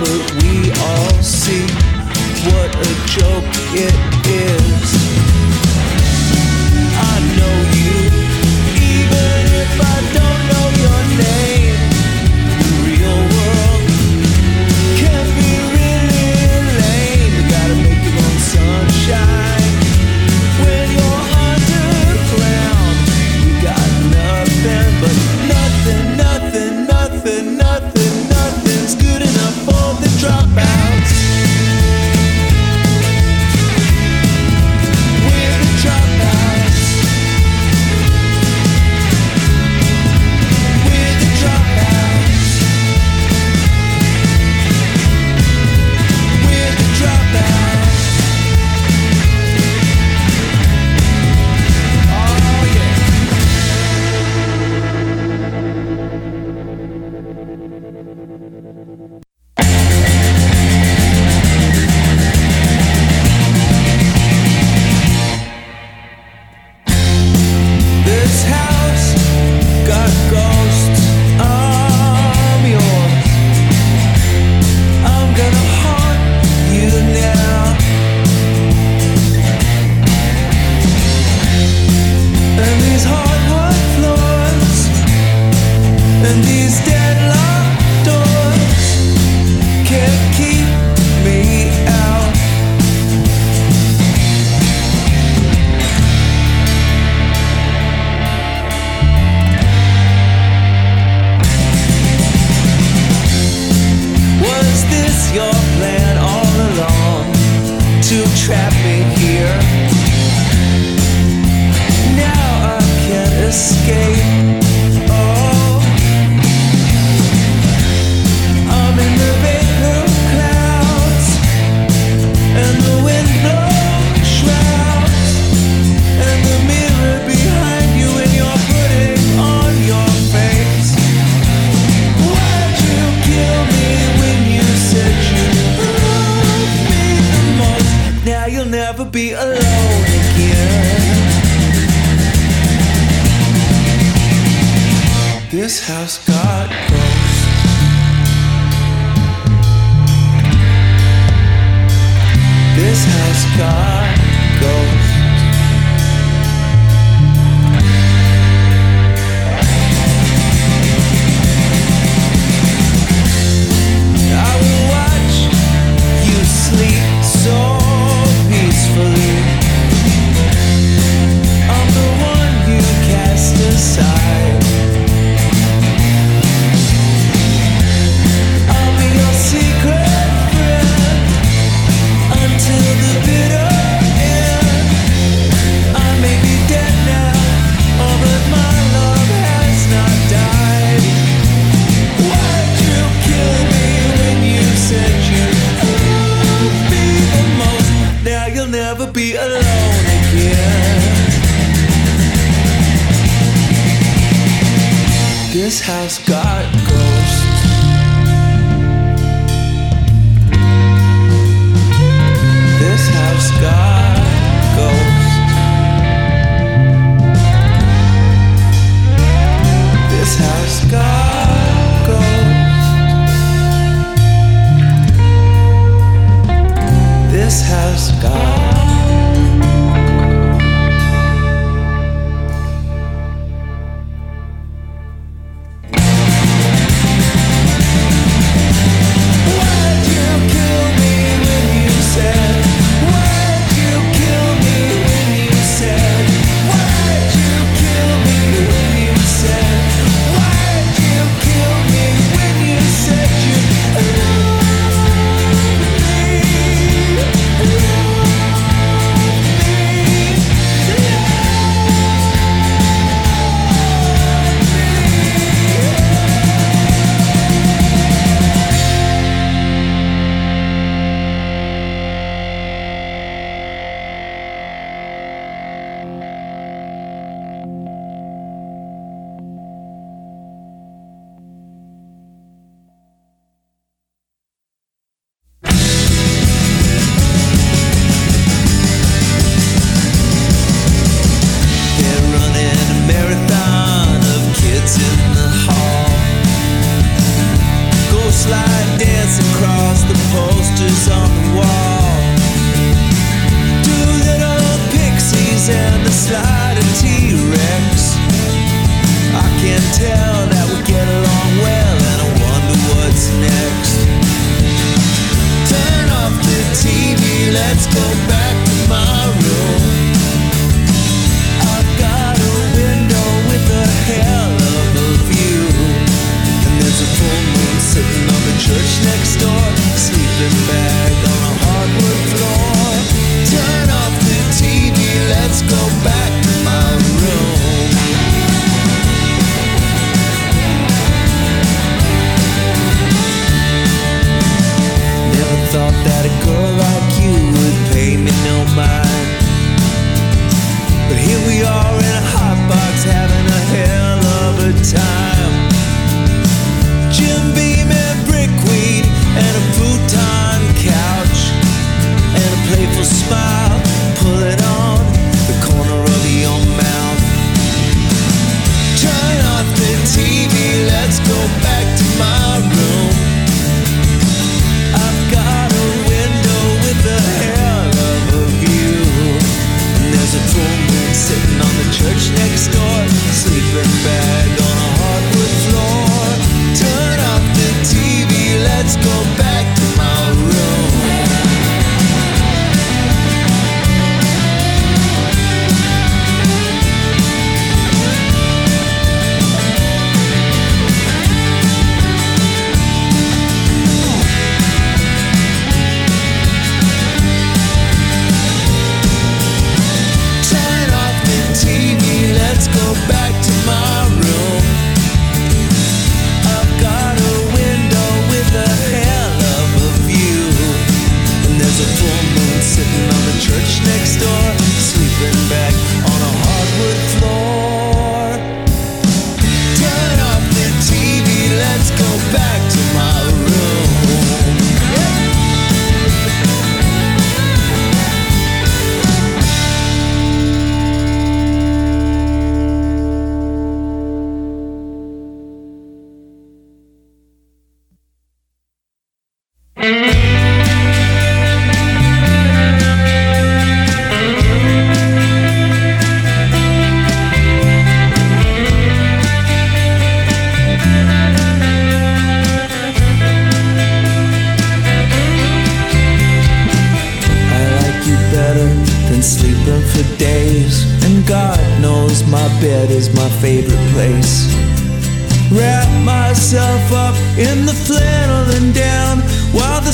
but we all see what a joke it is. back tomorrow.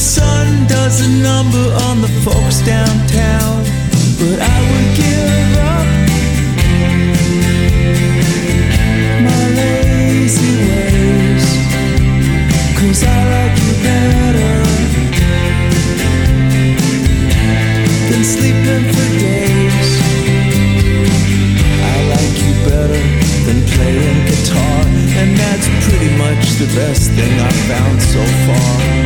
sun does a number on the folks downtown, but I would give up my lazy ways, cause I like you better than sleeping for days. I like you better than playing guitar, and that's pretty much the best thing I've found so far.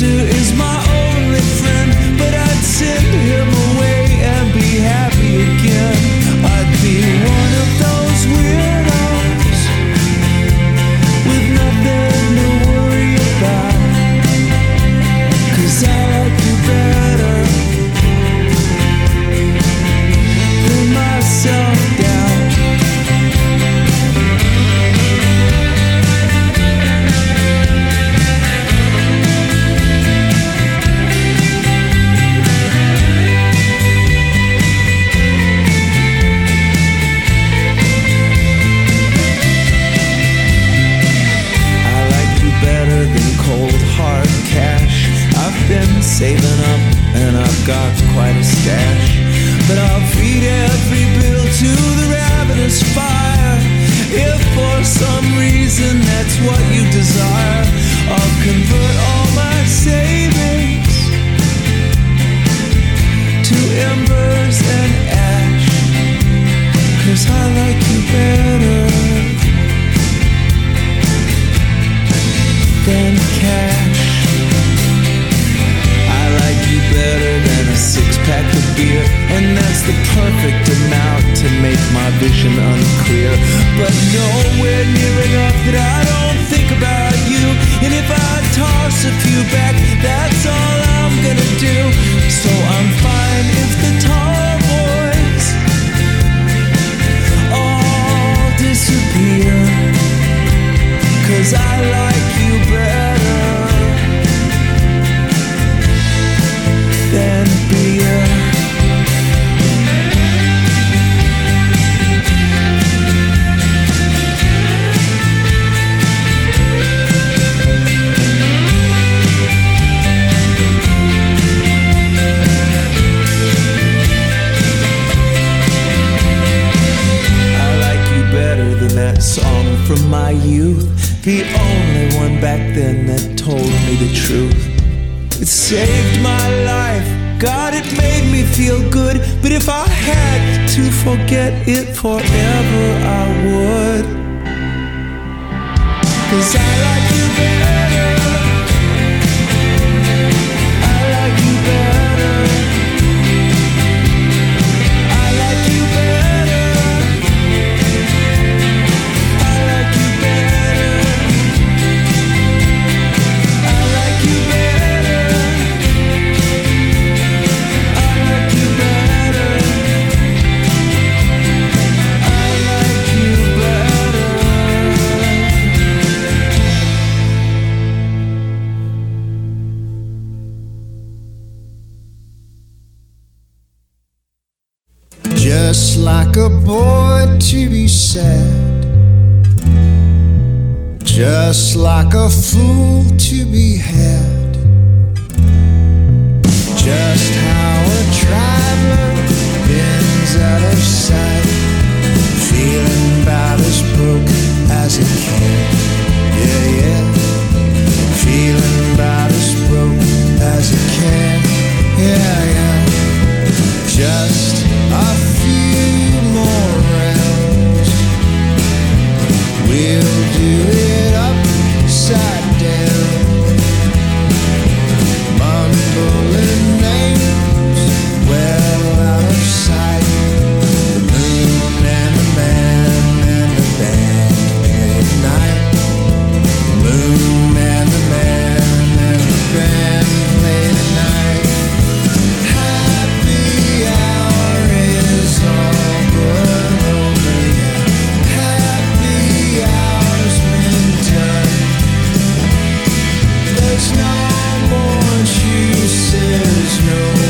do it forever. were born to be sad, just like a fool to be had. Just how a traveler bends out of sight, feeling about as broken as it can. Yeah, yeah, feeling about as broken as it can. Yeah, yeah, just a We'll do it upside down. There's no more juices, no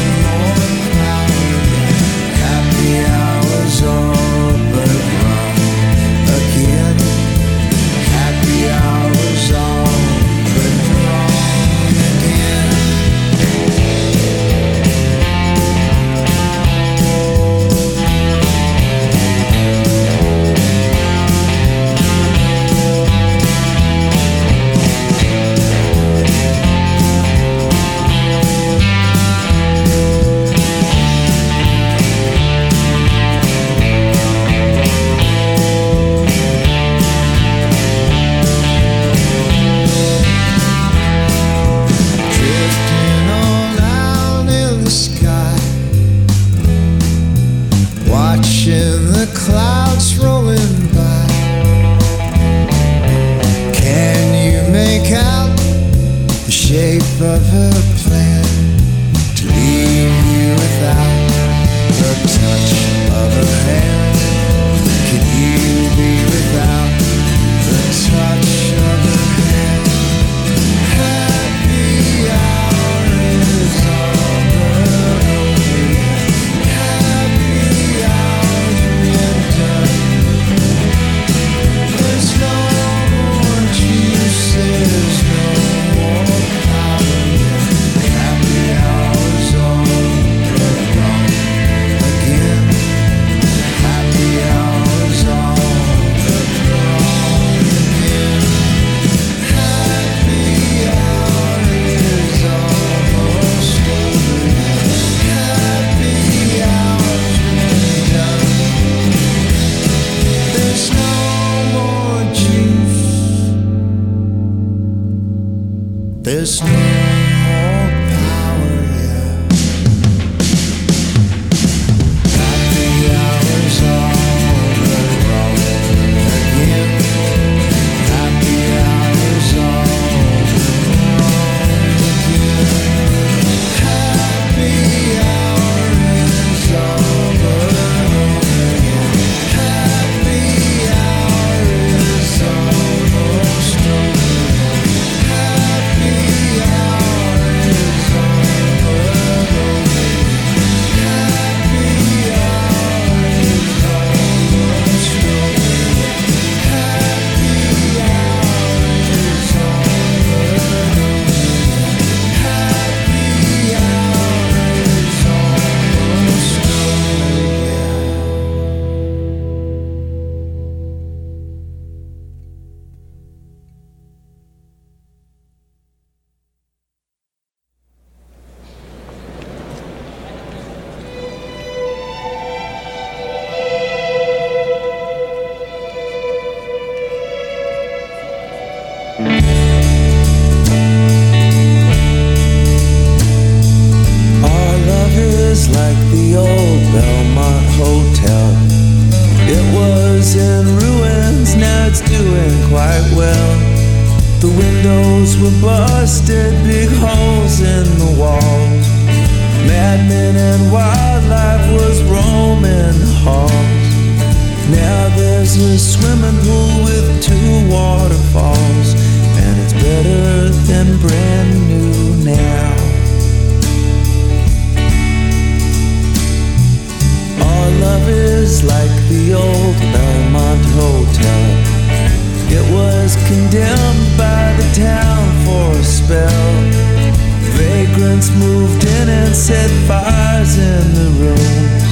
Vagrants moved in and set fires in the rooms.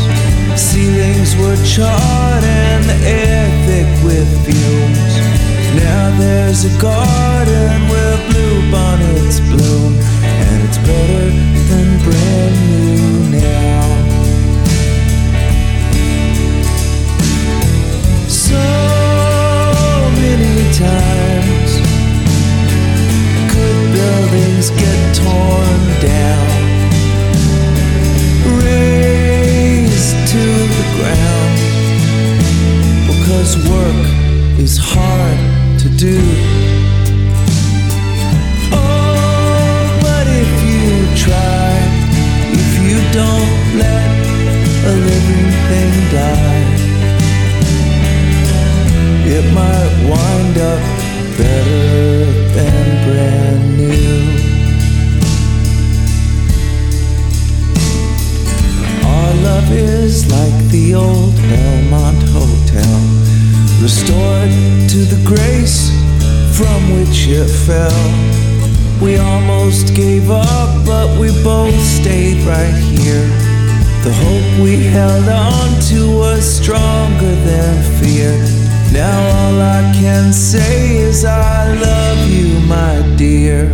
Ceilings were charred and the air thick with fumes. Now there's a garden where bluebonnets bloom, and it's better than brand new now. So many times buildings get torn down, razed to the ground. Because work is hard to do. Oh, but if you try, if you don't let a living thing die it might wind up better than brand new. Our love is like the old Belmont Hotel, restored to the grace from which it fell. We almost gave up, but we both stayed right here. The hope we held on to was stronger than fear. Now all I can say is I love you, my dear.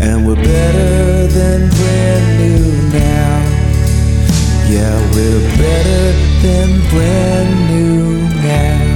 And we're better than brand new now. Yeah, we're better than brand new now.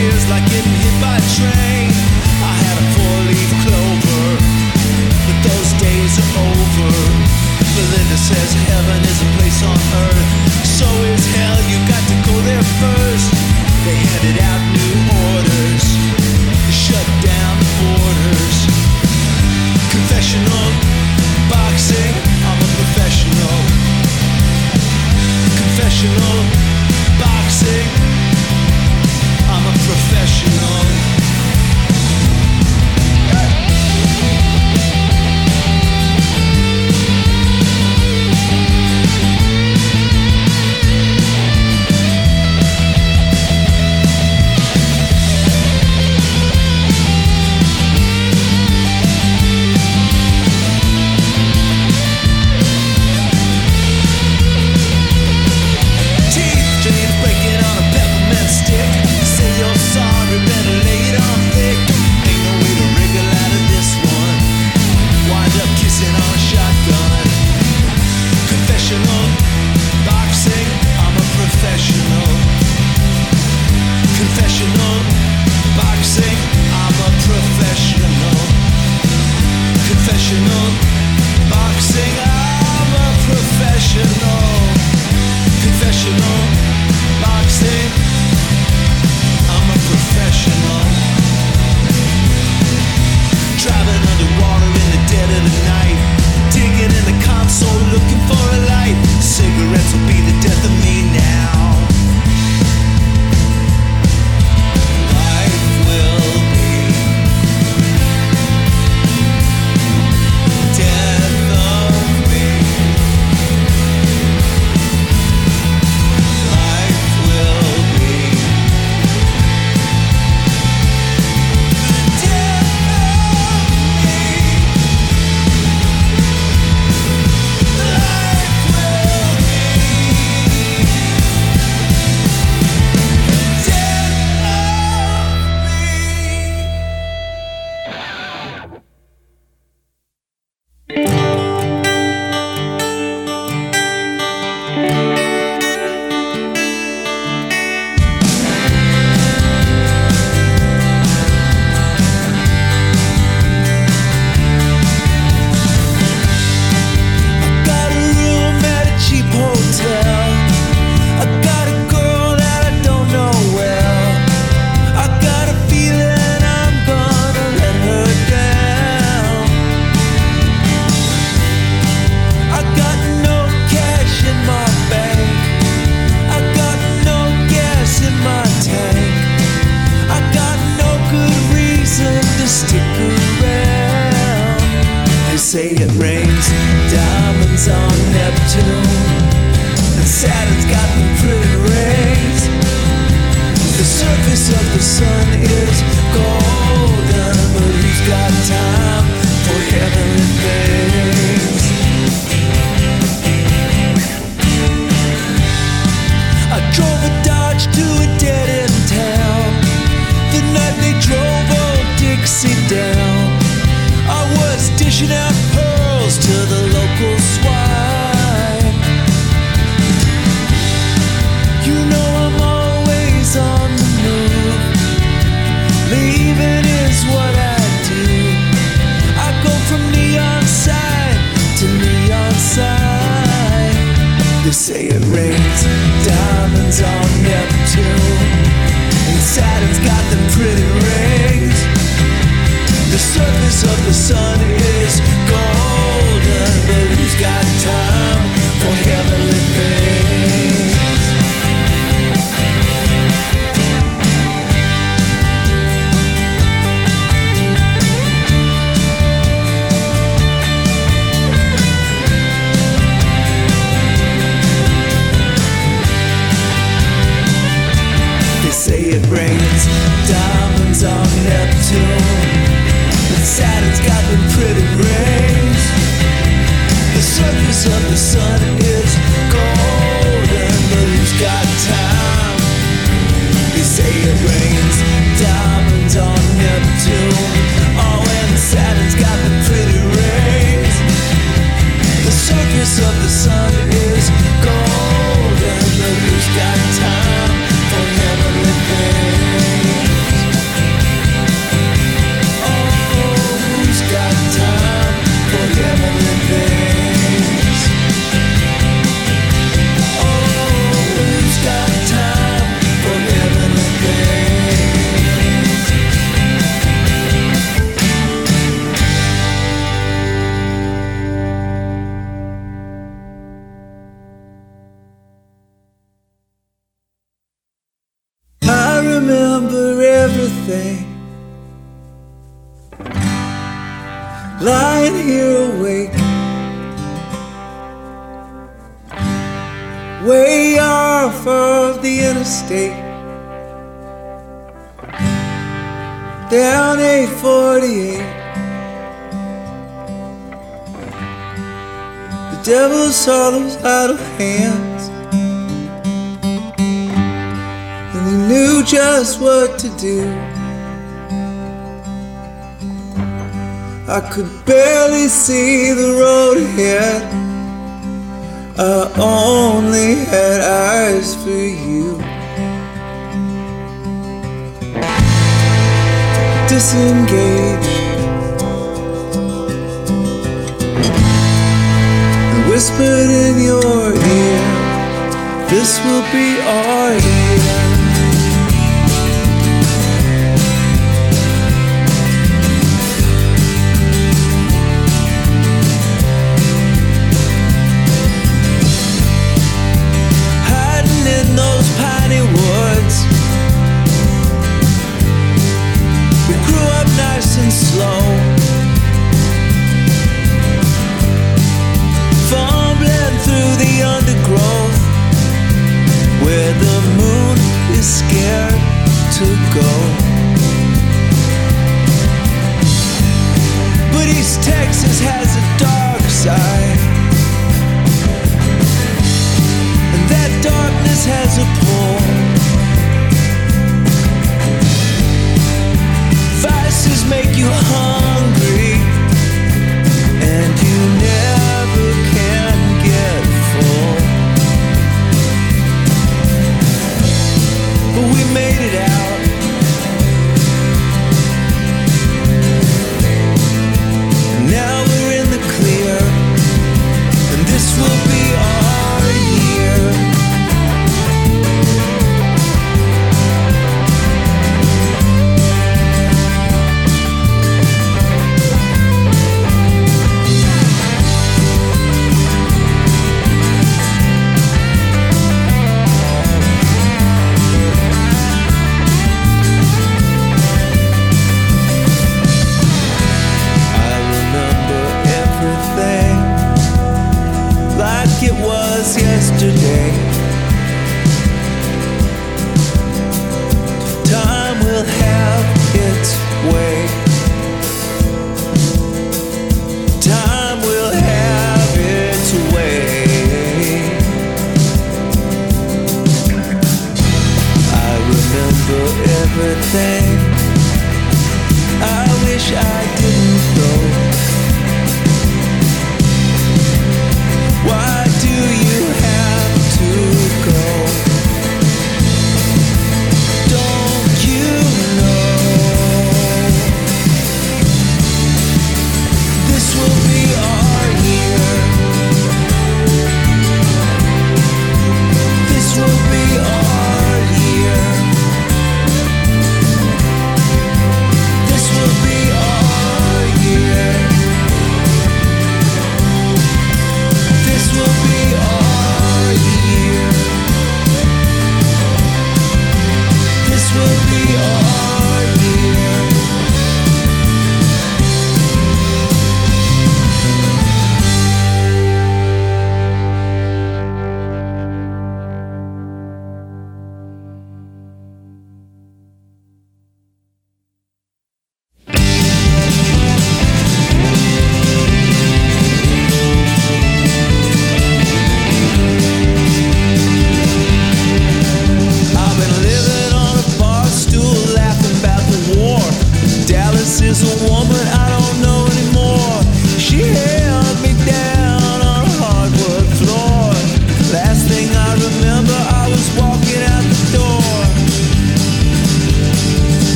years like getting hit by a train. I had a four-leaf clover, but those days are over. Belinda says heaven is a place on earth, so is hell. You got to go there first. They handed out new orders, shut down the borders. Confessional boxing, I'm a professional. Confessional boxing. I'm a professional. professional. Boxing, I'm a professional. Confessional. Boxing, I'm a professional. Driving underwater in the dead of the night. Digging in the console looking for a light. Cigarettes will be the death of me now. lying here awake, way off of the interstate, down A48. The devil saw those idle hands, and he knew just what to do. I could barely see the road ahead. I only had eyes for you. Disengage and whispered in your ear, This will be our year.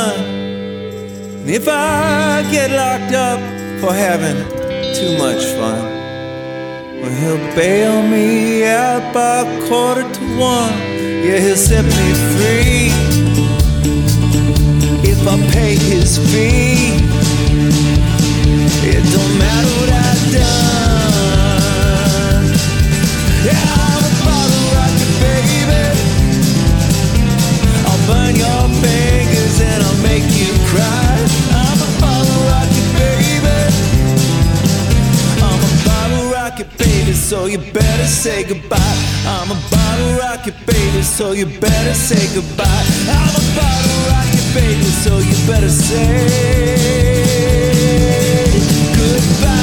Gun. And if I get locked up for having too much fun, well, he'll bail me out by quarter to one. Yeah, he'll set me free if I pay his fee. It don't matter what I've done. Yeah, I'm a bottle rocket, baby. I'll burn your fingers and I'll make you cry. I'm a bottle rocket, baby. I'm a bottle rocket, baby, so you better say goodbye. I'm a bottle rocket, baby, so you better say goodbye. I'm a bottle rocket, baby, so you better say goodbye.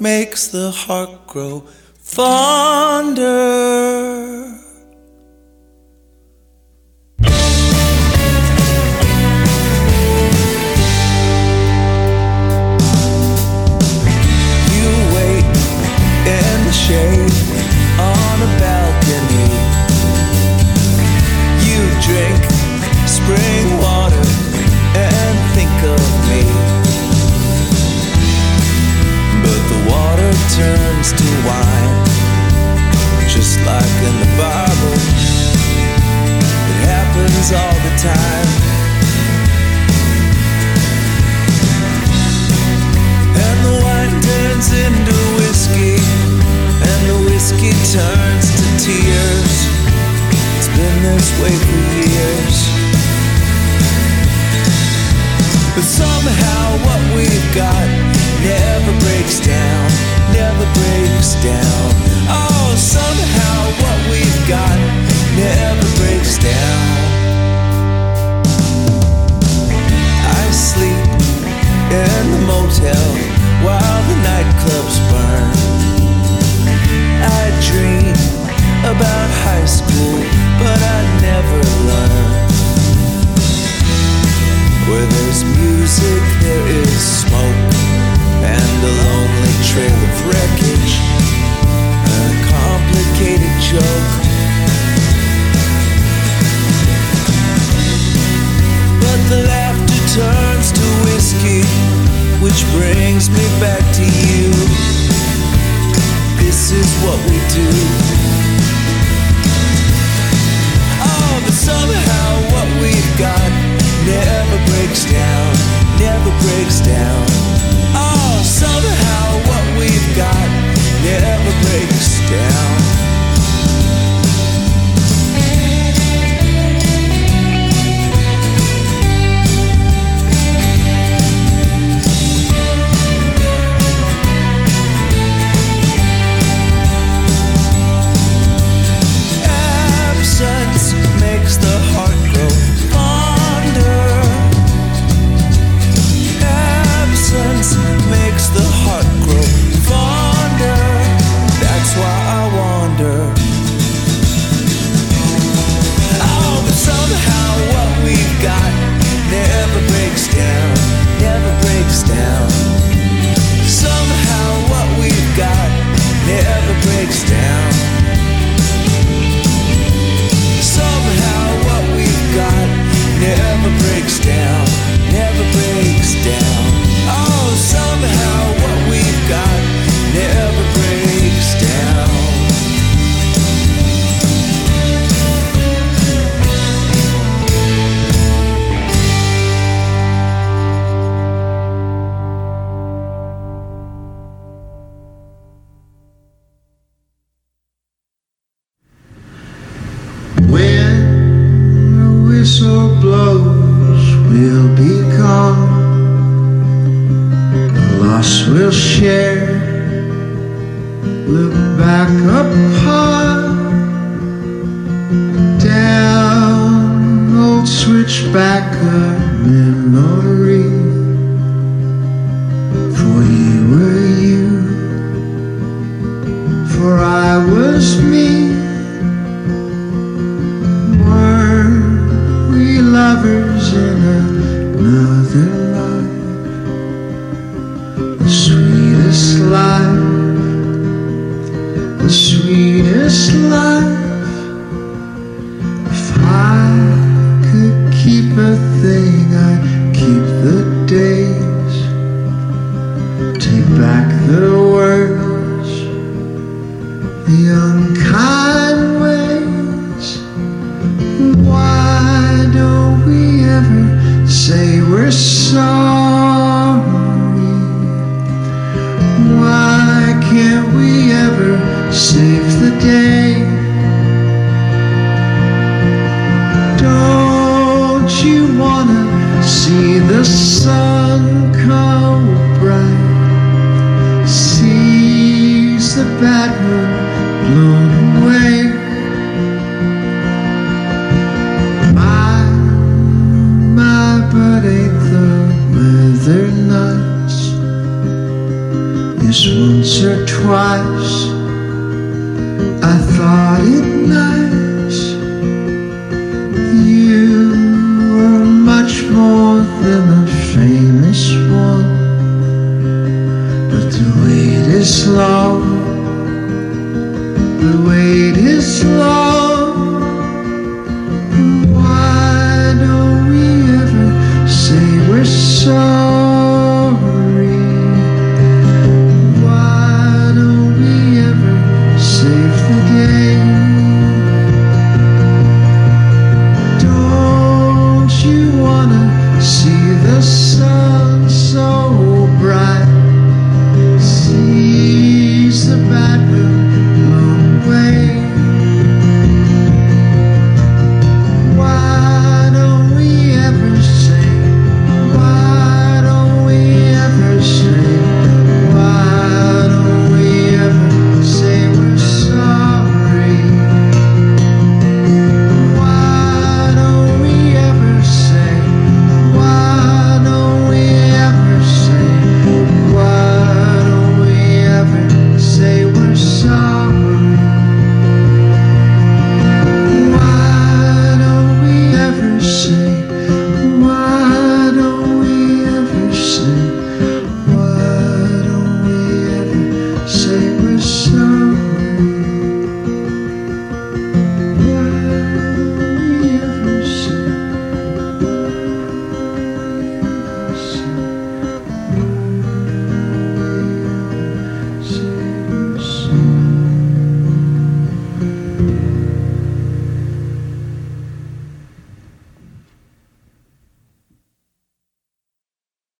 Makes the heart grow fonder. You wait in the shade on a balcony. You drink spring water and think of me. Water turns to wine, just like in the Bible. It happens all the time. And the wine turns into whiskey, and the whiskey turns to tears. It's been this way for years. But somehow what we've got never breaks down, never breaks down. Oh, somehow what we've got never breaks down. I sleep in the motel while the nightclubs burn. I dream about high school, but I never learn. Where there's music, there is smoke, and a lonely trail of wreckage, a complicated joke. But the laughter turns to whiskey, which brings me back to you. This is what we do. Oh, but somehow what we've got never breaks down, never breaks down. Somehow what we've got never breaks down. Why don't we ever say we're sorry? Once